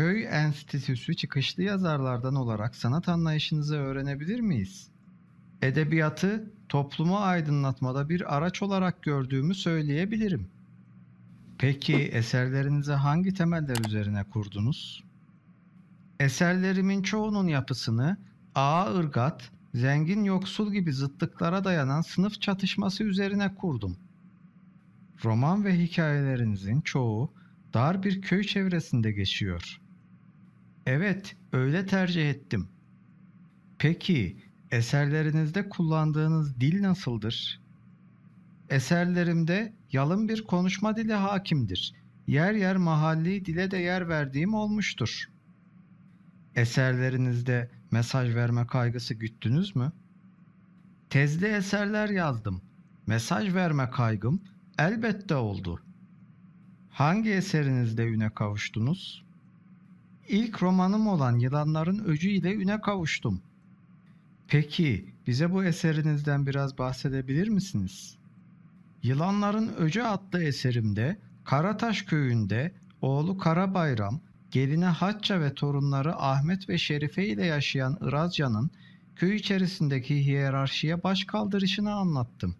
Köy Enstitüsü çıkışlı yazarlardan olarak sanat anlayışınızı öğrenebilir miyiz? Edebiyatı toplumu aydınlatmada bir araç olarak gördüğümü söyleyebilirim. Peki eserlerinizi hangi temeller üzerine kurdunuz? Eserlerimin çoğunun yapısını ağa ırgat, zengin yoksul gibi zıtlıklara dayanan sınıf çatışması üzerine kurdum. Roman ve hikayelerinizin çoğu dar bir köy çevresinde geçiyor. Evet, öyle tercih ettim. Peki, eserlerinizde kullandığınız dil nasıldır? Eserlerimde yalın bir konuşma dili hakimdir. Yer yer mahalli dile de yer verdiğim olmuştur. Eserlerinizde mesaj verme kaygısı güttünüz mü? Tezli eserler yazdım. Mesaj verme kaygım elbette oldu. Hangi eserinizde üne kavuştunuz? İlk romanım olan Yılanların Öcü ile üne kavuştum. Peki, bize bu eserinizden biraz bahsedebilir misiniz? Yılanların Öcü adlı eserimde Karataş köyünde oğlu Karabayram, geline Hatça ve torunları Ahmet ve Şerife ile yaşayan Irazcan'ın köy içerisindeki hiyerarşiye baş kaldırışını anlattım.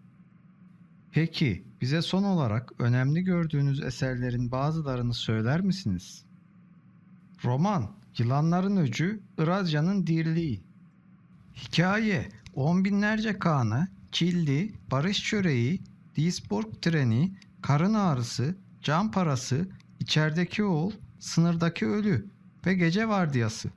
Peki, bize son olarak önemli gördüğünüz eserlerin bazılarını söyler misiniz? Roman, Yılanların Öcü, Irazcan'ın Dirliği. Hikaye, on binlerce kanı, çilli, barış çöreği, Duisburg treni, karın ağrısı, can parası, içerideki oğul, sınırdaki ölü ve gece vardiyası.